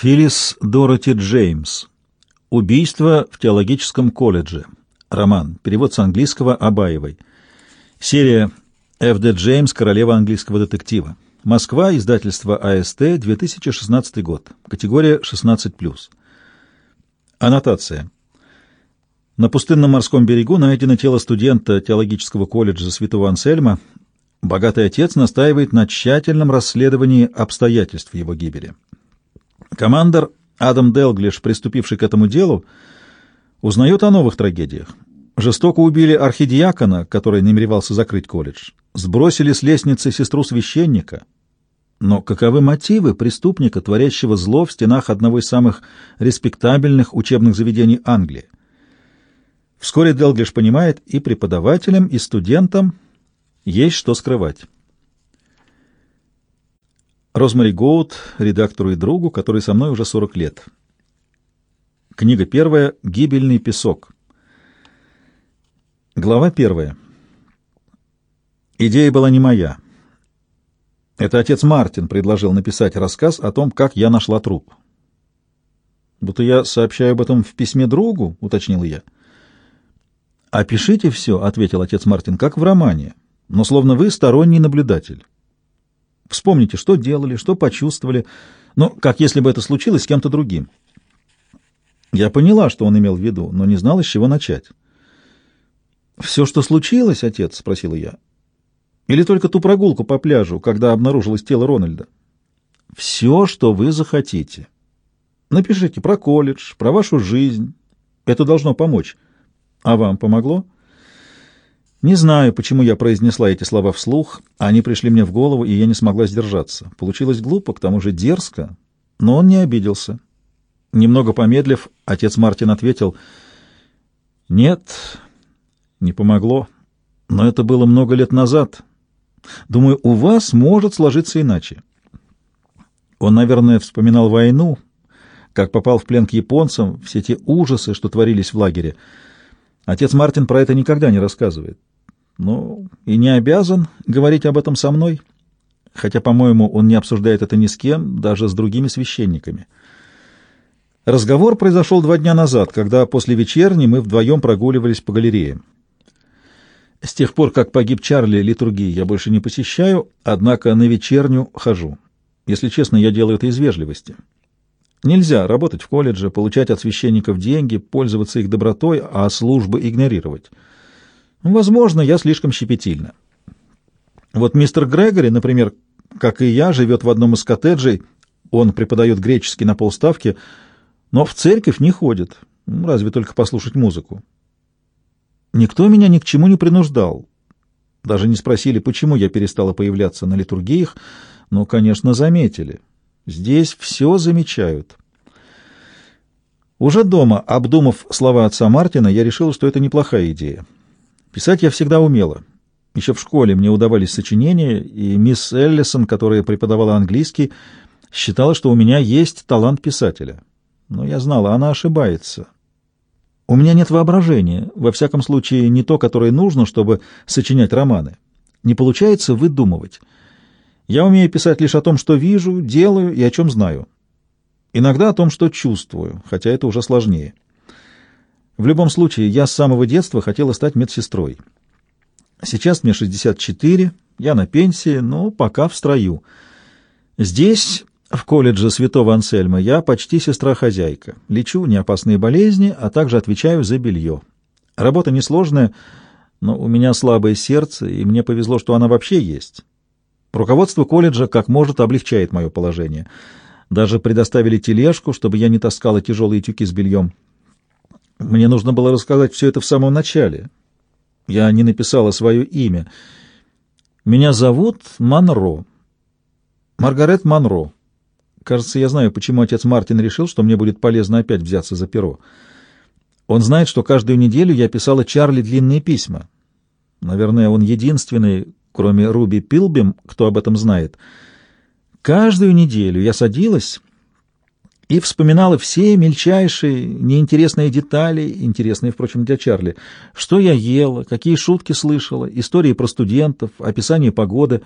Филлис Дороти Джеймс. Убийство в теологическом колледже. Роман. Перевод с английского Абаевой. Серия Ф.Д. Джеймс. Королева английского детектива. Москва. Издательство АСТ. 2016 год. Категория 16+. Аннотация. На пустынном морском берегу найдено тело студента теологического колледжа Святого Ансельма. Богатый отец настаивает на тщательном расследовании обстоятельств его гибели. Командор Адам Делглиш, приступивший к этому делу, узнает о новых трагедиях. Жестоко убили архидиакона, который намеревался закрыть колледж. Сбросили с лестницы сестру священника. Но каковы мотивы преступника, творящего зло в стенах одного из самых респектабельных учебных заведений Англии? Вскоре Делглиш понимает, и преподавателям, и студентам есть что скрывать. Розмари Гоут, редактору и другу, который со мной уже 40 лет. Книга первая «Гибельный песок». Глава первая. Идея была не моя. Это отец Мартин предложил написать рассказ о том, как я нашла труп. «Будто я сообщаю об этом в письме другу», — уточнил я. «Опишите все», — ответил отец Мартин, — «как в романе, но словно вы сторонний наблюдатель». Вспомните, что делали, что почувствовали, но как если бы это случилось с кем-то другим. Я поняла, что он имел в виду, но не знала, с чего начать. «Все, что случилось, отец?» — спросила я. «Или только ту прогулку по пляжу, когда обнаружилось тело Рональда?» «Все, что вы захотите. Напишите про колледж, про вашу жизнь. Это должно помочь. А вам помогло?» Не знаю, почему я произнесла эти слова вслух, они пришли мне в голову, и я не смогла сдержаться. Получилось глупо, к тому же дерзко, но он не обиделся. Немного помедлив, отец Мартин ответил, «Нет, не помогло, но это было много лет назад. Думаю, у вас может сложиться иначе». Он, наверное, вспоминал войну, как попал в плен к японцам, все те ужасы, что творились в лагере. Отец Мартин про это никогда не рассказывает. Ну, и не обязан говорить об этом со мной, хотя, по-моему, он не обсуждает это ни с кем, даже с другими священниками. Разговор произошел два дня назад, когда после вечерни мы вдвоем прогуливались по галерее. С тех пор, как погиб Чарли, литургии я больше не посещаю, однако на вечерню хожу. Если честно, я делаю это из вежливости. Нельзя работать в колледже, получать от священников деньги, пользоваться их добротой, а службы игнорировать. Возможно, я слишком щепетильна. Вот мистер Грегори, например, как и я, живет в одном из коттеджей, он преподает греческий на полставки, но в церковь не ходит, ну, разве только послушать музыку. Никто меня ни к чему не принуждал. Даже не спросили, почему я перестала появляться на литургиях, но, конечно, заметили. Здесь все замечают. Уже дома, обдумав слова отца Мартина, я решил, что это неплохая идея. Писать я всегда умела. Еще в школе мне удавались сочинения, и мисс Эллисон, которая преподавала английский, считала, что у меня есть талант писателя. Но я знала, она ошибается. У меня нет воображения, во всяком случае не то, которое нужно, чтобы сочинять романы. Не получается выдумывать. Я умею писать лишь о том, что вижу, делаю и о чем знаю. Иногда о том, что чувствую, хотя это уже сложнее. В любом случае, я с самого детства хотела стать медсестрой. Сейчас мне 64, я на пенсии, но пока в строю. Здесь, в колледже Святого Ансельма, я почти сестра-хозяйка. Лечу неопасные болезни, а также отвечаю за белье. Работа несложная, но у меня слабое сердце, и мне повезло, что она вообще есть. Руководство колледжа как может облегчает мое положение. Даже предоставили тележку, чтобы я не таскала тяжелые тюки с бельем. Мне нужно было рассказать все это в самом начале. Я не написала свое имя. Меня зовут Монро. Маргарет Монро. Кажется, я знаю, почему отец Мартин решил, что мне будет полезно опять взяться за перо. Он знает, что каждую неделю я писала Чарли длинные письма. Наверное, он единственный, кроме Руби Пилбим, кто об этом знает. Каждую неделю я садилась и вспоминала все мельчайшие, неинтересные детали, интересные, впрочем, для Чарли. Что я ела, какие шутки слышала, истории про студентов, описание погоды.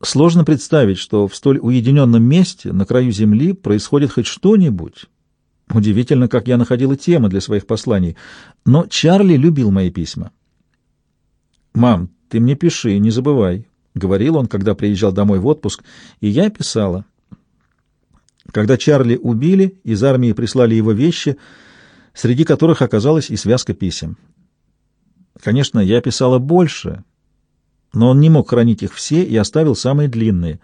Сложно представить, что в столь уединенном месте, на краю земли, происходит хоть что-нибудь. Удивительно, как я находила темы для своих посланий. Но Чарли любил мои письма. «Мам, ты мне пиши, не забывай», — говорил он, когда приезжал домой в отпуск, и я писала. Когда Чарли убили, из армии прислали его вещи, среди которых оказалась и связка писем. Конечно, я писала больше, но он не мог хранить их все и оставил самые длинные.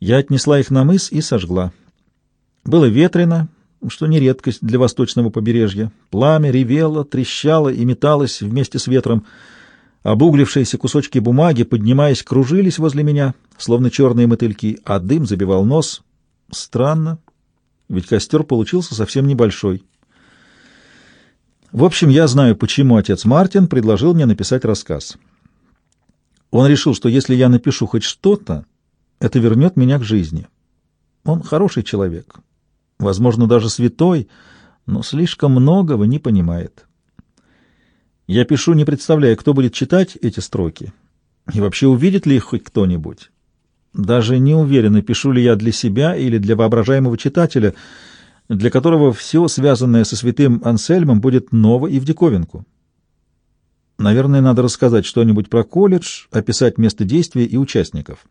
Я отнесла их на мыс и сожгла. Было ветрено, что не редкость для восточного побережья. Пламя ревело, трещало и металось вместе с ветром. Обуглившиеся кусочки бумаги, поднимаясь, кружились возле меня, словно черные мотыльки, а дым забивал нос. Странно, ведь костер получился совсем небольшой. В общем, я знаю, почему отец Мартин предложил мне написать рассказ. Он решил, что если я напишу хоть что-то, это вернет меня к жизни. Он хороший человек, возможно, даже святой, но слишком многого не понимает. Я пишу, не представляя, кто будет читать эти строки, и вообще увидит ли их хоть кто-нибудь. Даже не уверена, пишу ли я для себя или для воображаемого читателя, для которого все, связанное со святым Ансельмом, будет ново и в диковинку. Наверное, надо рассказать что-нибудь про колледж, описать место действия и участников.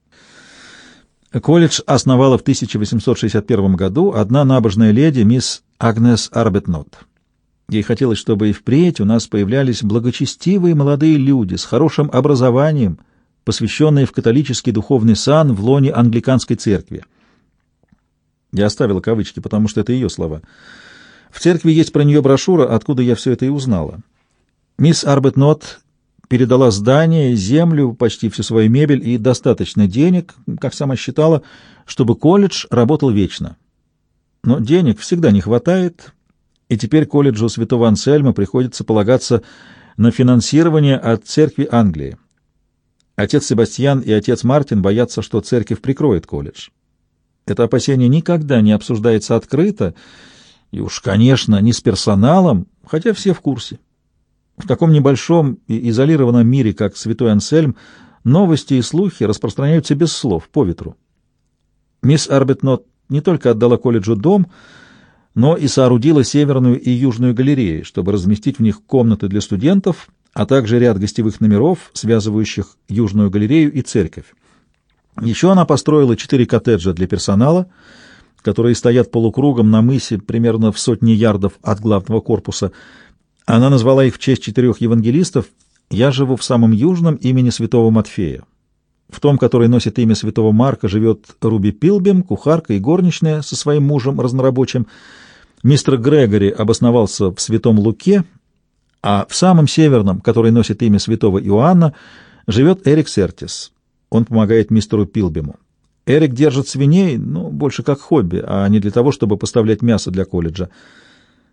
Колледж основала в 1861 году одна набожная леди, мисс Агнес Арбетнот. Ей хотелось, чтобы и впредь у нас появлялись благочестивые молодые люди с хорошим образованием, посвященные в католический духовный сан в лоне англиканской церкви. Я оставила кавычки, потому что это ее слова. В церкви есть про нее брошюра, откуда я все это и узнала. Мисс Арбетнот передала здание, землю, почти всю свою мебель и достаточно денег, как сама считала, чтобы колледж работал вечно. Но денег всегда не хватает, и теперь колледжу святого Ансельма приходится полагаться на финансирование от церкви Англии. Отец Себастьян и отец Мартин боятся, что церковь прикроет колледж. Это опасение никогда не обсуждается открыто, и уж, конечно, не с персоналом, хотя все в курсе. В таком небольшом и изолированном мире, как Святой Ансельм, новости и слухи распространяются без слов, по ветру. Мисс Арбетнот не только отдала колледжу дом, но и соорудила северную и южную галереи, чтобы разместить в них комнаты для студентов, а также ряд гостевых номеров, связывающих южную галерею и церковь. Еще она построила четыре коттеджа для персонала, которые стоят полукругом на мысе примерно в сотне ярдов от главного корпуса – она назвала их в честь четырех евангелистов. Я живу в самом южном имени святого Матфея. В том, который носит имя святого Марка, живет Руби Пилбем, кухарка и горничная со своим мужем разнорабочим. Мистер Грегори обосновался в святом Луке, а в самом северном, который носит имя святого Иоанна, живет Эрик Сертис. Он помогает мистеру Пилбему. Эрик держит свиней, ну, больше как хобби, а не для того, чтобы поставлять мясо для колледжа.